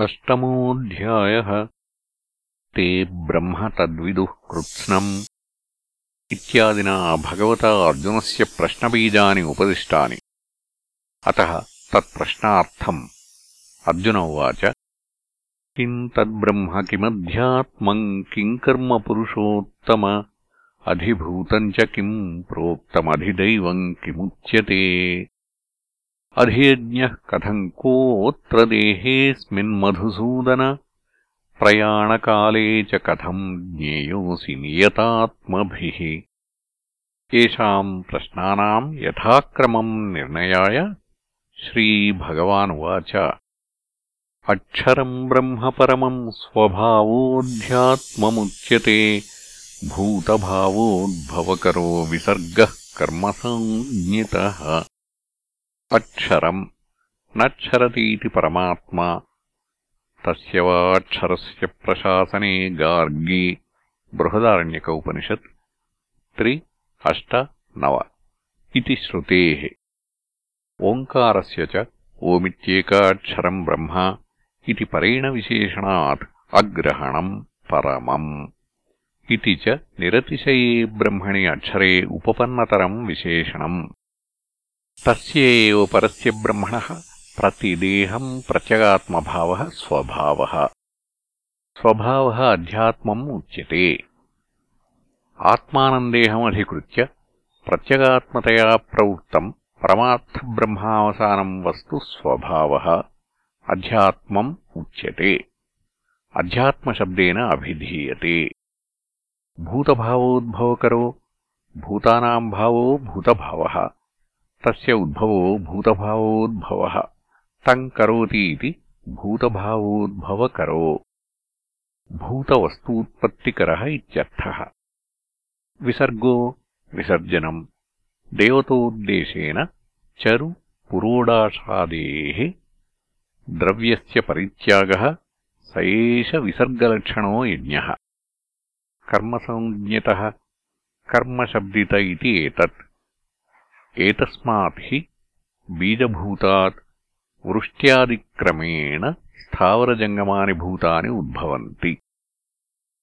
अष्टमोऽध्यायः। ते ब्रह्म तद्विदुः कृत्स्नम्। इत्यादिना भगवता अर्जुनस्य प्रश्नबीजानि उपदिष्टानि। अतः तत्प्रश्नार्थम्। अर्जुन उवाच। किम् तद्ब्रह्म किमध्यात्मम् किम् कर्म पुरुषोत्तम? अधिभूतम् च किम् प्रोक्तमधिदैवम् किमुच्यते अधियज्ञः कथम् कोऽत्र देहेऽस्मिन्मधुसूदन प्रयाणकाले च कथम् ज्ञेयोऽसि नियतात्मभिः। येषाम् प्रश्नानाम् यथाक्रमम् निर्णयाय श्रीभगवानुवाच। अक्षरम् ब्रह्म परमम् स्वभावोऽध्यात्ममुच्यते। भूतभावोद्भवकरो विसर्गः कर्मसञ्ज्ञितः అక్షరం నక్షరతీతి పరమాత్మా. తస్య వాక్షరస్య ప్రశాసనే గార్గి. బృహదారణ్యక ఉపనిషత్ త్రి. అష్ట. నవ. ఇది శ్రుతే ఓంకారస్య చ ఓమిత్యేకాక్షరం బ్రహ్మ. ఇది పరేణ విశేషణాత్ అగ్రహణం పరమం. ఇది చ నిరతిశయే బ్రహ్మణి అక్షరే ఉపపన్నతరం విశేషణం. తస్యేవ పరస్య బ్రహ్మణ ప్రతిదేహం ప్రత్యగాత్మభావ స్వభావ. స్వభావ అధ్యాత్మం ఉచ్యతే. ఆత్మానందేహమధికృత్య ప్రత్యగాత్మతయా ప్రవృత్తం పరమార్థబ్రహ్మావసానం వస్తు స్వభావ అధ్యాత్మం ఉచ్యతే. అధ్యాత్మశబ్దేన అభిధీయతే. భూతభావోద్భవకరో భూతానాం భావో భూతభావ. भावो भूतभावः तस्य उद्भवो भूतभावोद्भवः तम् करोतीति भूतभावोद्भवकरो भूतवस्तूत्पत्तिकरः इत्यर्थः विसर्गो विसर्जनम् देवतोद्देशेन चरु पुरोडाशादेः द्रव्यस्य परित्यागः स एष विसर्गलक्षणो यज्ञः कर्मसञ्ज्ञतः कर्मशब्दित इति एतत् एतस्मात् हि बीजभूतात् वृष्ट्यादिक्रमेण स्थावरजङ्गमानि भूतानि उद्भवन्ति